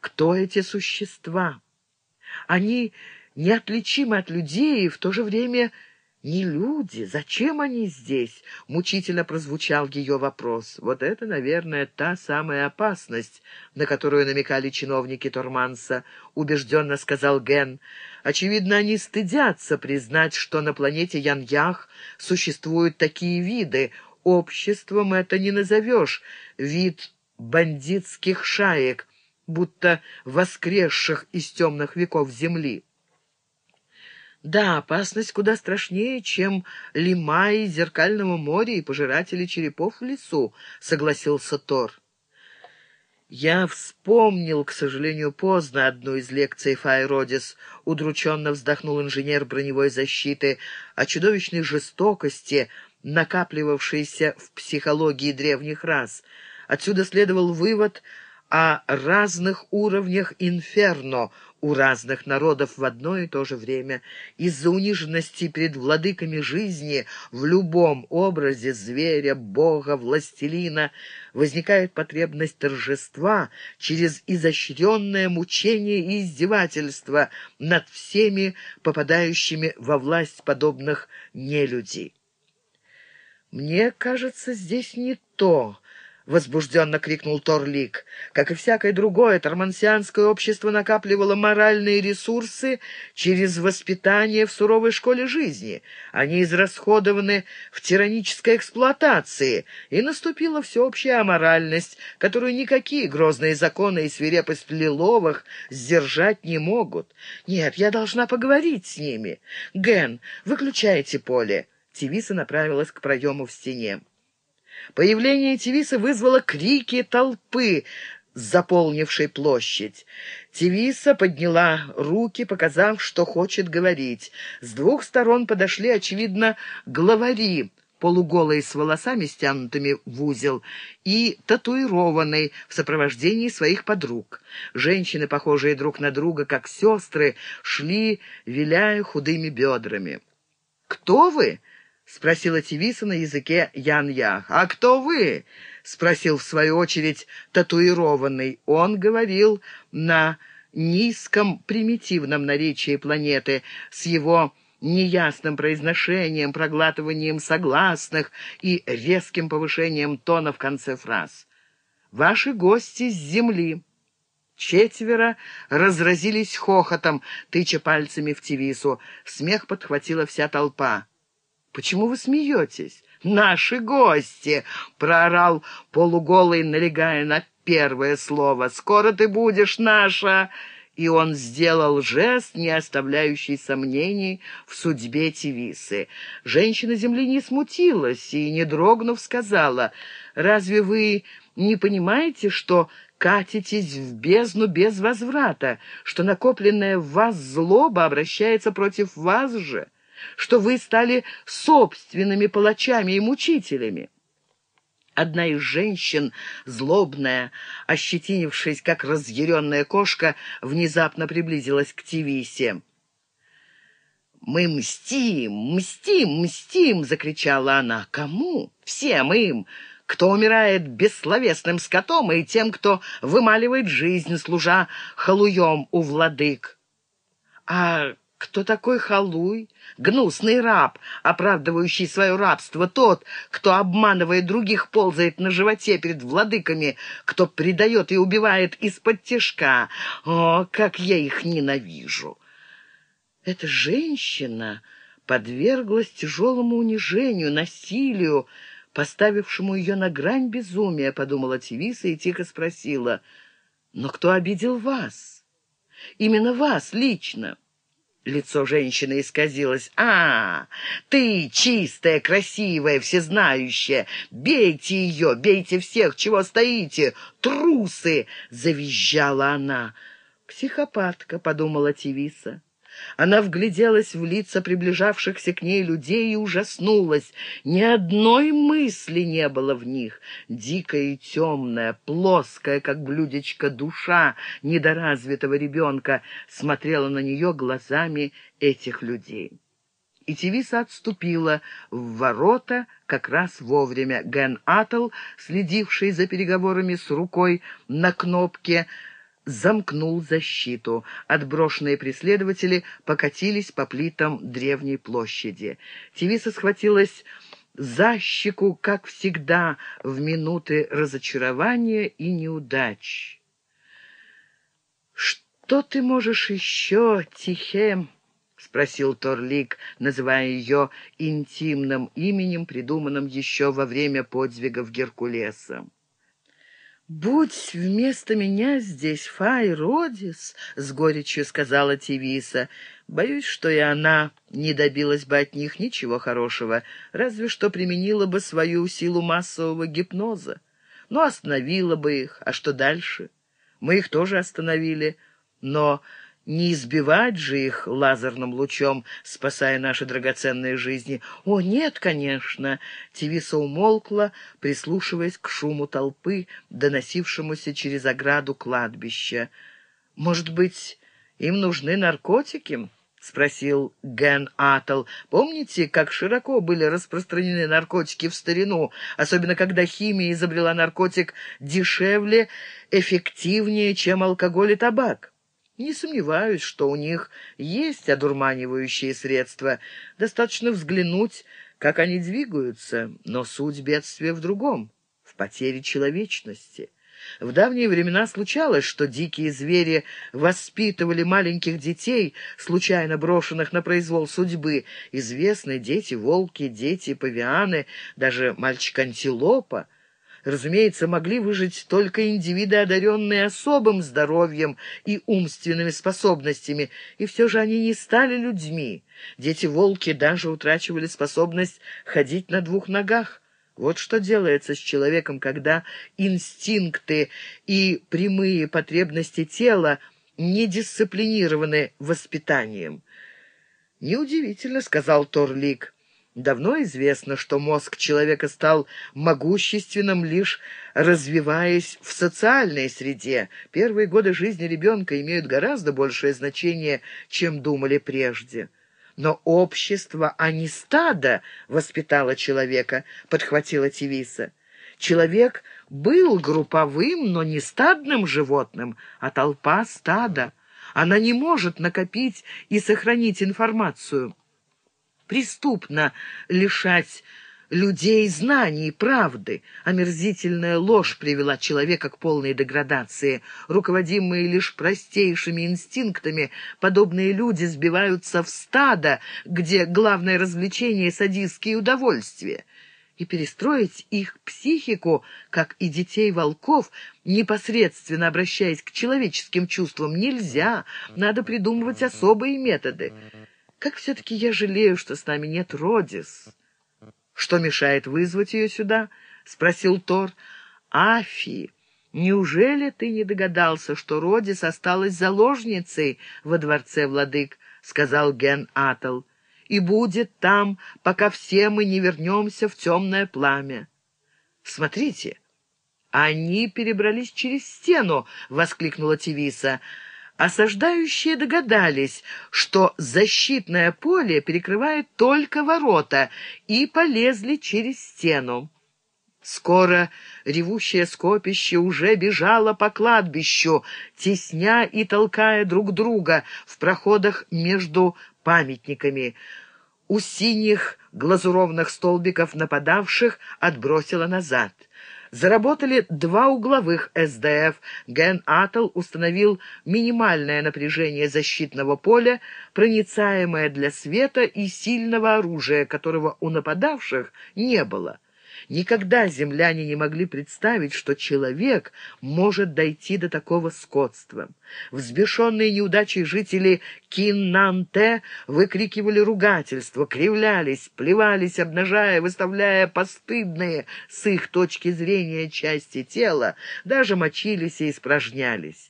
Кто эти существа? Они неотличимы от людей и в то же время не люди. Зачем они здесь? Мучительно прозвучал ее вопрос. Вот это, наверное, та самая опасность, на которую намекали чиновники Торманса, убежденно сказал Ген. Очевидно, они стыдятся признать, что на планете Яньях существуют такие виды. Обществом это не назовешь. Вид бандитских шаек, будто воскресших из темных веков земли. Да, опасность куда страшнее, чем лимаи зеркального моря и пожиратели черепов в лесу, согласился Тор. Я вспомнил, к сожалению, поздно одну из лекций Файродис. Удрученно вздохнул инженер броневой защиты о чудовищной жестокости, накапливавшейся в психологии древних рас. Отсюда следовал вывод о разных уровнях инферно у разных народов в одно и то же время. Из-за униженности перед владыками жизни в любом образе зверя, бога, властелина возникает потребность торжества через изощренное мучение и издевательство над всеми попадающими во власть подобных нелюдей. «Мне кажется, здесь не то», возбужденно крикнул Торлик. Как и всякое другое, тормансианское общество накапливало моральные ресурсы через воспитание в суровой школе жизни. Они израсходованы в тиранической эксплуатации, и наступила всеобщая аморальность, которую никакие грозные законы и свирепость Лиловых сдержать не могут. Нет, я должна поговорить с ними. Ген, выключайте поле. Тивиса направилась к проему в стене. Появление Тивиса вызвало крики толпы, заполнившей площадь. Тивиса подняла руки, показав, что хочет говорить. С двух сторон подошли, очевидно, главари, полуголые с волосами, стянутыми в узел, и татуированный в сопровождении своих подруг. Женщины, похожие друг на друга, как сестры, шли, виляя худыми бедрами. «Кто вы?» — спросила Тивиса на языке Ян-Ях. «А кто вы?» — спросил в свою очередь татуированный. Он говорил на низком примитивном наречии планеты с его неясным произношением, проглатыванием согласных и резким повышением тона в конце фраз. «Ваши гости с земли». Четверо разразились хохотом, тыча пальцами в Тивису. Смех подхватила вся толпа. Почему вы смеетесь? Наши гости!» — проорал полуголый, налегая на первое слово. «Скоро ты будешь наша!» И он сделал жест, не оставляющий сомнений в судьбе Тивисы. Женщина земли не смутилась и, не дрогнув, сказала, «Разве вы не понимаете, что катитесь в бездну без возврата, что накопленная в вас злоба обращается против вас же?» Что вы стали собственными палачами и мучителями. Одна из женщин, злобная, ощетинившись, как разъяренная кошка, внезапно приблизилась к Тивисе. «Мы мстим, мстим, мстим!» — закричала она. «Кому? Всем им!» кто умирает бессловесным скотом, и тем, кто вымаливает жизнь, служа халуем у владык. А кто такой халуй? Гнусный раб, оправдывающий свое рабство, тот, кто, обманывая других, ползает на животе перед владыками, кто предает и убивает из-под тяжка. О, как я их ненавижу! Эта женщина подверглась тяжелому унижению, насилию, поставившему ее на грань безумия, подумала Тивиса и тихо спросила, «Но кто обидел вас? Именно вас лично?» Лицо женщины исказилось. «А, ты чистая, красивая, всезнающая! Бейте ее, бейте всех, чего стоите! Трусы!» — завизжала она. «Психопатка», — подумала Тивиса. Она вгляделась в лица приближавшихся к ней людей и ужаснулась. Ни одной мысли не было в них. Дикая и темная, плоская, как блюдечко, душа недоразвитого ребенка смотрела на нее глазами этих людей. И Тивиса отступила в ворота как раз вовремя. Ген Атл, следивший за переговорами с рукой на кнопке, замкнул защиту. Отброшенные преследователи покатились по плитам древней площади. Тивиса схватилась за щеку, как всегда, в минуты разочарования и неудач. «Что ты можешь еще, Тихем?» — спросил Торлик, называя ее интимным именем, придуманным еще во время подвигов Геркулеса. «Будь вместо меня здесь Фай Родис», — с горечью сказала Тивиса. «Боюсь, что и она не добилась бы от них ничего хорошего, разве что применила бы свою силу массового гипноза. Но остановила бы их, а что дальше? Мы их тоже остановили, но не избивать же их лазерным лучом, спасая наши драгоценные жизни. О, нет, конечно. Тивиса умолкла, прислушиваясь к шуму толпы, доносившемуся через ограду кладбища. Может быть, им нужны наркотики? — спросил Ген Атл. «Помните, как широко были распространены наркотики в старину, особенно когда химия изобрела наркотик дешевле, эффективнее, чем алкоголь и табак?» Не сомневаюсь, что у них есть одурманивающие средства. Достаточно взглянуть, как они двигаются, но суть бедствия в другом — в потере человечности. В давние времена случалось, что дикие звери воспитывали маленьких детей, случайно брошенных на произвол судьбы. Известны дети-волки, дети-павианы, даже мальчик-антилопа. Разумеется, могли выжить только индивиды, одаренные особым здоровьем и умственными способностями, и все же они не стали людьми. Дети-волки даже утрачивали способность ходить на двух ногах. Вот что делается с человеком, когда инстинкты и прямые потребности тела не дисциплинированы воспитанием. «Неудивительно», — сказал Торлик, — Давно известно, что мозг человека стал могущественным, лишь развиваясь в социальной среде. Первые годы жизни ребенка имеют гораздо большее значение, чем думали прежде. Но общество, а не стадо, воспитало человека, подхватила Тивиса. Человек был групповым, но не стадным животным, а толпа — стада. Она не может накопить и сохранить информацию преступно лишать людей знаний и правды. Омерзительная ложь привела человека к полной деградации. Руководимые лишь простейшими инстинктами, подобные люди сбиваются в стадо, где главное развлечение — садистские удовольствия. И перестроить их психику, как и детей-волков, непосредственно обращаясь к человеческим чувствам, нельзя. Надо придумывать особые методы. Как все-таки я жалею, что с нами нет Родис. Что мешает вызвать ее сюда? — спросил Тор. Афи, неужели ты не догадался, что Родис осталась заложницей во дворце владык? — сказал Ген Атл. И будет там, пока все мы не вернемся в темное пламя. Смотрите, они перебрались через стену, — воскликнула Тивиса. Осаждающие догадались, что защитное поле перекрывает только ворота, и полезли через стену. Скоро ревущее скопище уже бежало по кладбищу, тесня и толкая друг друга в проходах между памятниками. У синих глазурованных столбиков нападавших отбросило назад — Заработали два угловых СДФ. Ген Атл установил минимальное напряжение защитного поля, проницаемое для света и сильного оружия, которого у нападавших не было. Никогда земляне не могли представить, что человек может дойти до такого скотства. Взбешенные неудачей жители Киннанте выкрикивали ругательства, кривлялись, плевались, обнажая, выставляя постыдные с их точки зрения части тела, даже мочились и испражнялись.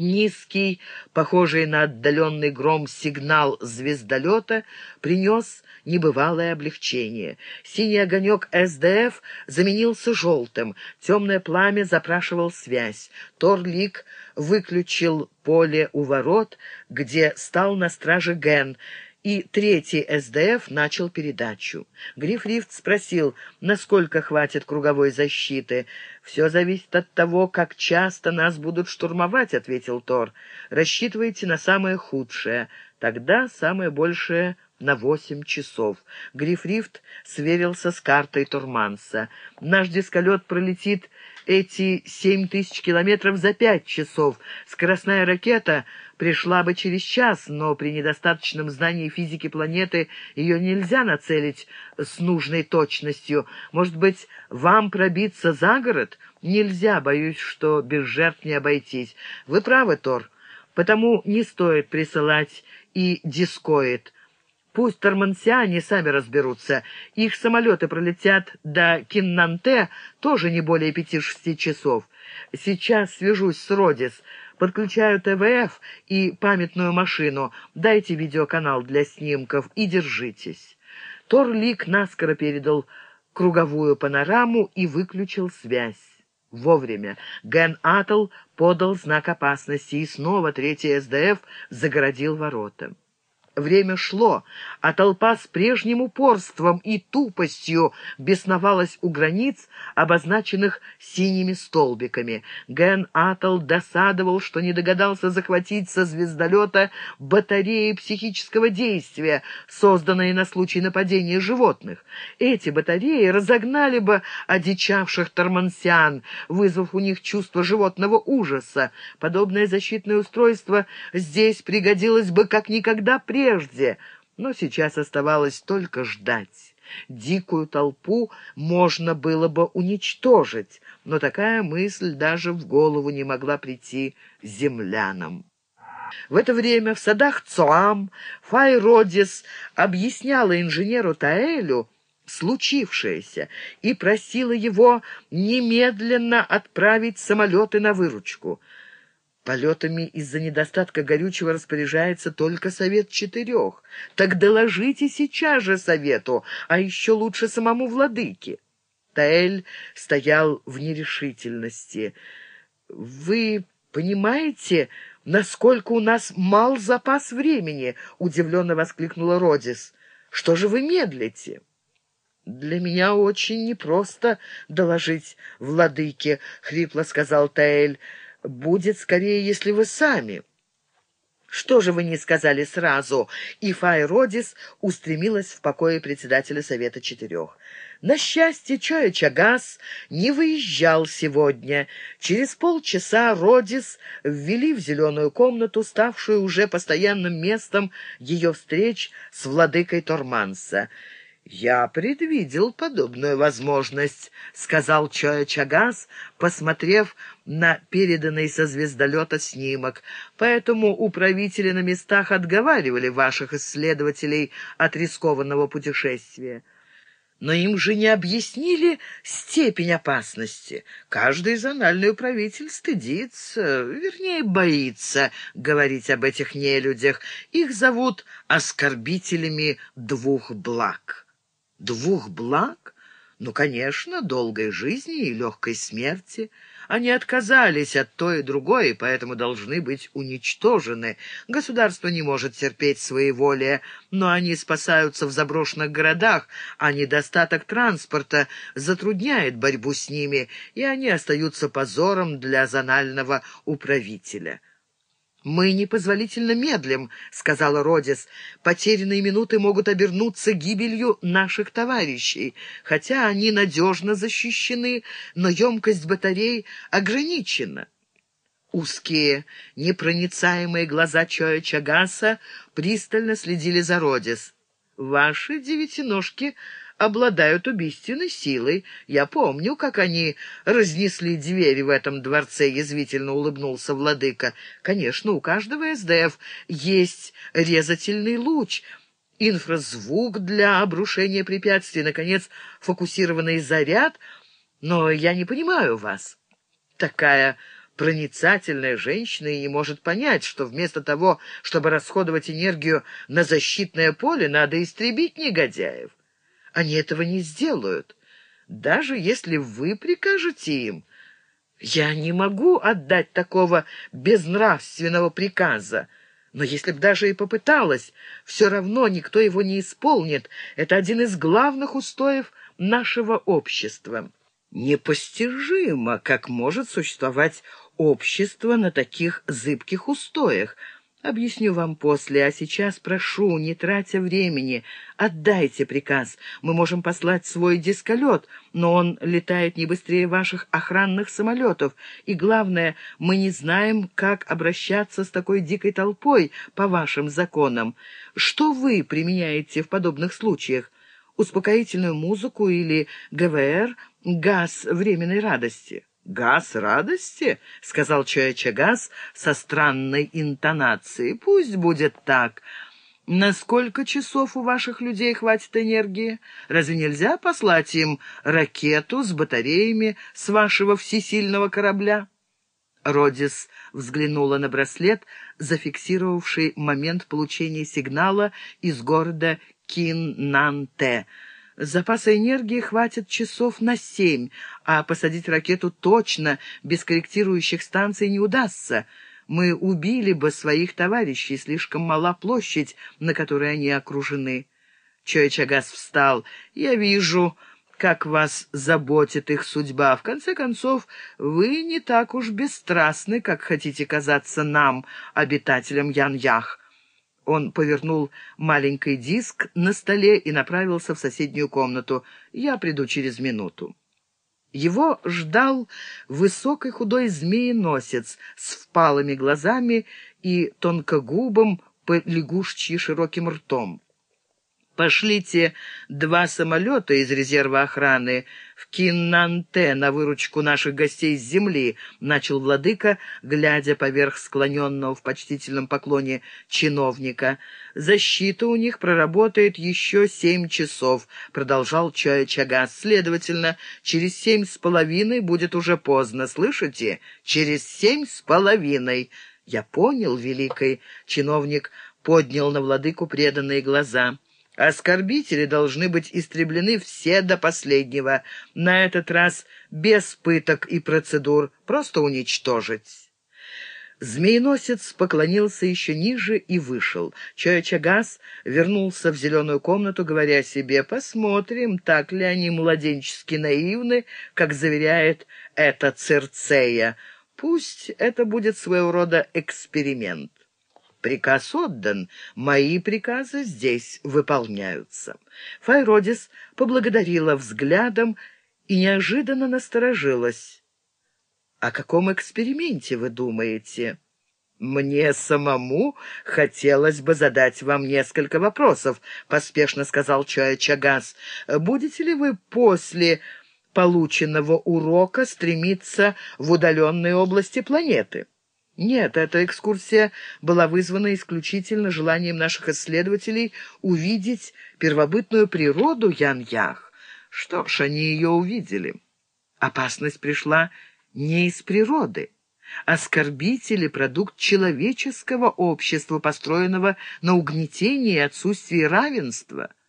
Низкий, похожий на отдаленный гром сигнал звездолета, принес небывалое облегчение. Синий огонек СДФ заменился желтым, темное пламя запрашивал связь. Торлик выключил поле у ворот, где стал на страже Ген, и третий СДФ начал передачу. Грифрифт спросил, насколько хватит круговой защиты. «Все зависит от того, как часто нас будут штурмовать», — ответил Тор. «Рассчитывайте на самое худшее. Тогда самое большее на восемь часов. Грифрифт сверился с картой Турманса. Наш дисколет пролетит эти семь тысяч километров за пять часов. Скоростная ракета пришла бы через час, но при недостаточном знании физики планеты ее нельзя нацелить с нужной точностью. Может быть, вам пробиться за город? Нельзя, боюсь, что без жертв не обойтись. Вы правы, Тор, потому не стоит присылать и дискоид. Пусть тормансиане сами разберутся. Их самолеты пролетят до Киннанте тоже не более пяти-шести часов. Сейчас свяжусь с Родис, подключаю ТВФ и памятную машину. Дайте видеоканал для снимков и держитесь. Торлик наскоро передал круговую панораму и выключил связь. Вовремя Ген Атл подал знак опасности, и снова третий СДФ загородил ворота. Время шло, а толпа с прежним упорством и тупостью бесновалась у границ, обозначенных синими столбиками. Ген Атл досадовал, что не догадался захватить со звездолета батареи психического действия, созданные на случай нападения животных. Эти батареи разогнали бы одичавших тормансиан, вызвав у них чувство животного ужаса. Подобное защитное устройство здесь пригодилось бы как никогда прежде, прежде, но сейчас оставалось только ждать. Дикую толпу можно было бы уничтожить, но такая мысль даже в голову не могла прийти землянам. В это время в садах Цоам Файродис объясняла инженеру Таэлю случившееся и просила его немедленно отправить самолеты на выручку. Полетами из-за недостатка горючего распоряжается только совет четырех. Так доложите сейчас же совету, а еще лучше самому владыке. Таэль стоял в нерешительности. «Вы понимаете, насколько у нас мал запас времени?» — удивленно воскликнула Родис. «Что же вы медлите?» «Для меня очень непросто доложить владыке», — хрипло сказал Таэль будет скорее, если вы сами». «Что же вы не сказали сразу?» И Фай Родис устремилась в покое председателя Совета Четырех. На счастье, Чоя Чагас не выезжал сегодня. Через полчаса Родис ввели в зеленую комнату, ставшую уже постоянным местом ее встреч с владыкой Торманса. «Я предвидел подобную возможность», — сказал Чоя Чагас, посмотрев на переданный со звездолета снимок. «Поэтому управители на местах отговаривали ваших исследователей от рискованного путешествия». Но им же не объяснили степень опасности. Каждый зональный управитель стыдится, вернее, боится говорить об этих нелюдях. Их зовут оскорбителями двух благ. Двух благ? Ну, конечно, долгой жизни и легкой смерти. Они отказались от той и другой, и поэтому должны быть уничтожены. Государство не может терпеть своеволия, но они спасаются в заброшенных городах, а недостаток транспорта затрудняет борьбу с ними, и они остаются позором для зонального управителя. «Мы непозволительно медлим», — сказала Родис. «Потерянные минуты могут обернуться гибелью наших товарищей. Хотя они надежно защищены, но емкость батарей ограничена». Узкие, непроницаемые глаза Чоя Чагаса пристально следили за Родис. «Ваши девятиножки обладают убийственной силой. Я помню, как они разнесли двери в этом дворце, — язвительно улыбнулся владыка. Конечно, у каждого СДФ есть резательный луч, инфразвук для обрушения препятствий, наконец, фокусированный заряд, но я не понимаю вас. Такая проницательная женщина и не может понять, что вместо того, чтобы расходовать энергию на защитное поле, надо истребить негодяев. Они этого не сделают, даже если вы прикажете им. Я не могу отдать такого безнравственного приказа. Но если б даже и попыталась, все равно никто его не исполнит. Это один из главных устоев нашего общества. Непостижимо, как может существовать общество на таких зыбких устоях — Объясню вам после, а сейчас прошу, не тратя времени, отдайте приказ. Мы можем послать свой дисколет, но он летает не быстрее ваших охранных самолетов. И главное, мы не знаем, как обращаться с такой дикой толпой по вашим законам. Что вы применяете в подобных случаях? Успокоительную музыку или ГВР, газ временной радости?» «Газ радости?» — сказал Чояча Газ со странной интонацией. «Пусть будет так. На сколько часов у ваших людей хватит энергии? Разве нельзя послать им ракету с батареями с вашего всесильного корабля?» Родис взглянула на браслет, зафиксировавший момент получения сигнала из города Киннанте — Запаса энергии хватит часов на семь, а посадить ракету точно, без корректирующих станций, не удастся. Мы убили бы своих товарищей, слишком мала площадь, на которой они окружены. Чоячагас встал. «Я вижу, как вас заботит их судьба. В конце концов, вы не так уж бесстрастны, как хотите казаться нам, обитателям Ян-Ях. Он повернул маленький диск на столе и направился в соседнюю комнату. «Я приду через минуту». Его ждал высокий худой змееносец с впалыми глазами и тонкогубым по лягушчьи широким ртом. Пошлите два самолета из резерва охраны в Киннанте на выручку наших гостей с земли, — начал владыка, глядя поверх склоненного в почтительном поклоне чиновника. Защита у них проработает еще семь часов, — продолжал Чоя Чагас. Следовательно, через семь с половиной будет уже поздно, слышите? Через семь с половиной. Я понял, великий чиновник поднял на владыку преданные глаза. Оскорбители должны быть истреблены все до последнего, на этот раз без пыток и процедур, просто уничтожить. Змееносец поклонился еще ниже и вышел. Чоячагас вернулся в зеленую комнату, говоря себе, «Посмотрим, так ли они младенчески наивны, как заверяет эта Церцея. Пусть это будет своего рода эксперимент». Приказ отдан, мои приказы здесь выполняются. Файродис поблагодарила взглядом и неожиданно насторожилась. «О каком эксперименте вы думаете?» «Мне самому хотелось бы задать вам несколько вопросов», — поспешно сказал Чоя Чагас. «Будете ли вы после полученного урока стремиться в удаленные области планеты?» Нет, эта экскурсия была вызвана исключительно желанием наших исследователей увидеть первобытную природу Ян-Ях. Что ж, они ее увидели. Опасность пришла не из природы. Оскорбители — продукт человеческого общества, построенного на угнетении и отсутствии равенства —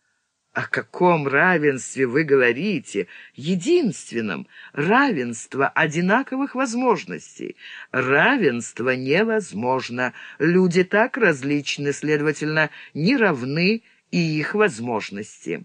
«О каком равенстве вы говорите? Единственном. Равенство одинаковых возможностей. Равенство невозможно. Люди так различны, следовательно, не равны и их возможности».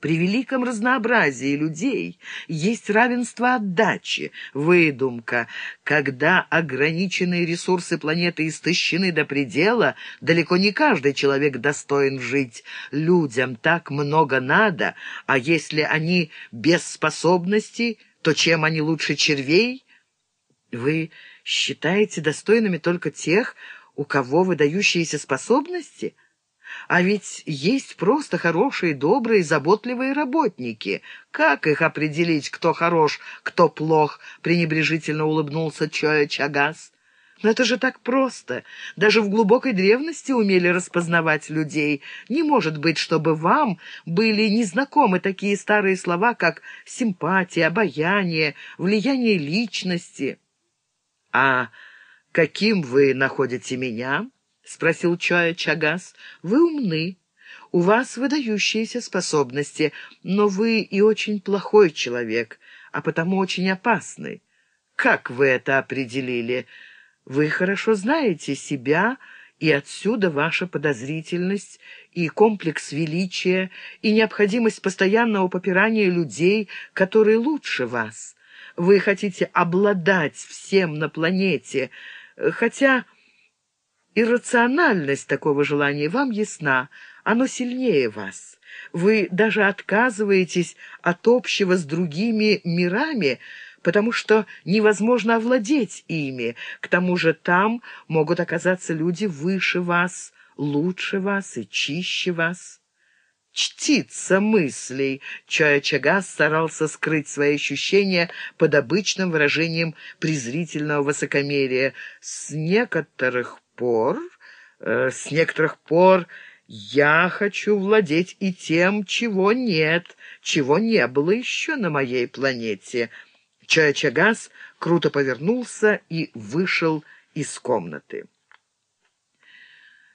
При великом разнообразии людей есть равенство отдачи, выдумка. Когда ограниченные ресурсы планеты истощены до предела, далеко не каждый человек достоин жить. Людям так много надо, а если они без способностей, то чем они лучше червей? Вы считаете достойными только тех, у кого выдающиеся способности – а ведь есть просто хорошие, добрые, заботливые работники. Как их определить, кто хорош, кто плох?» — пренебрежительно улыбнулся Чоя Чагас. «Но это же так просто. Даже в глубокой древности умели распознавать людей. Не может быть, чтобы вам были незнакомы такие старые слова, как симпатия, обаяние, влияние личности. А каким вы находите меня?» — спросил Чоя Чагас. «Вы умны, у вас выдающиеся способности, но вы и очень плохой человек, а потому очень опасный. Как вы это определили? Вы хорошо знаете себя И отсюда ваша подозрительность и комплекс величия, и необходимость постоянного попирания людей, которые лучше вас. Вы хотите обладать всем на планете, хотя иррациональность такого желания вам ясна, оно сильнее вас. Вы даже отказываетесь от общего с другими мирами, потому что невозможно овладеть ими. К тому же там могут оказаться люди выше вас, лучше вас и чище вас. Чтица мыслей. Чая-чагас старался скрыть свои ощущения под обычным выражением презрительного высокомерия. С некоторых пор... Э, с некоторых пор я хочу владеть и тем, чего нет, чего не было еще на моей планете. Чая-чагас круто повернулся и вышел из комнаты.